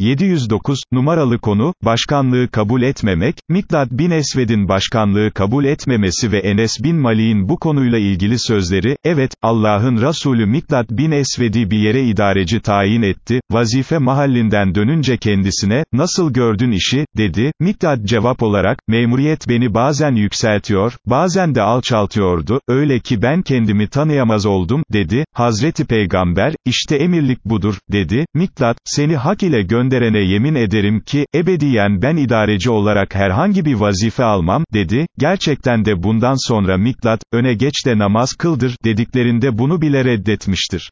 709, numaralı konu, başkanlığı kabul etmemek, Mikdad bin Esved'in başkanlığı kabul etmemesi ve Enes bin Malik'in bu konuyla ilgili sözleri, evet, Allah'ın Resulü Mikdad bin Esved'i bir yere idareci tayin etti, vazife mahallinden dönünce kendisine, nasıl gördün işi, dedi, Mikdad cevap olarak, memuriyet beni bazen yükseltiyor, bazen de alçaltıyordu, öyle ki ben kendimi tanıyamaz oldum, dedi, Hazreti Peygamber, işte emirlik budur, dedi, Mikdad, seni hak ile gönderene yemin ederim ki, ebediyen ben idareci olarak herhangi bir vazife almam, dedi, gerçekten de bundan sonra Mikdad, öne geç de namaz kıldır, dediklerinde bunu bile reddetmiştir.